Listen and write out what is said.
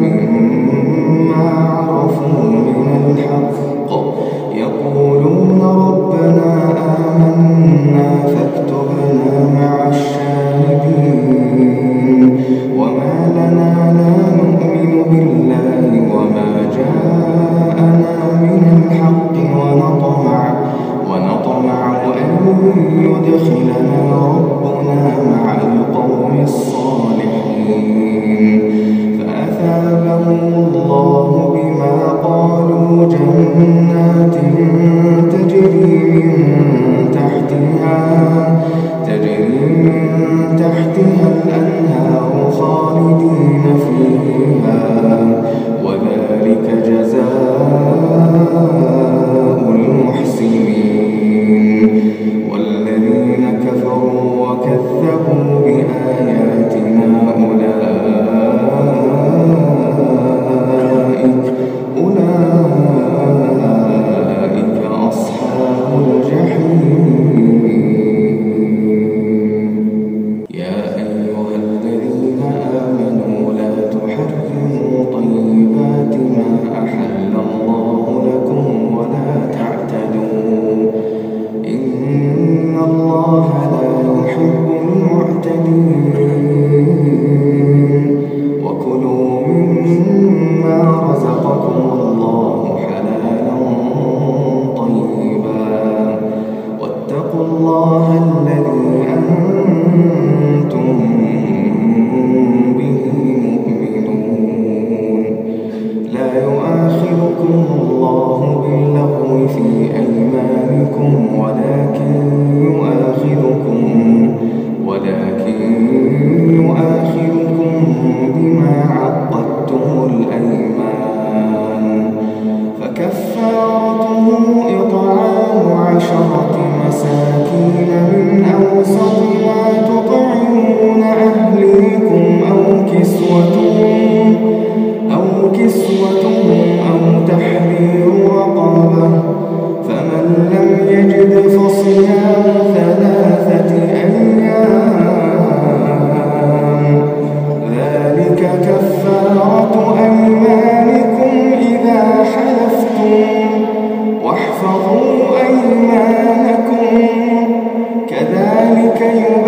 مما عرفوا من الحق. يقولون ربنا آمنا فاكتبنا مع الشهداء. جنات تجري من تحتها تجري من تحتها أو تحليل وطلبة فمن لم يجد فصيام ثلاثة أيام. ذلك كفارة أيمانكم إذا حلفتم. واحفظوا أيمانكم. كذلك يؤمنون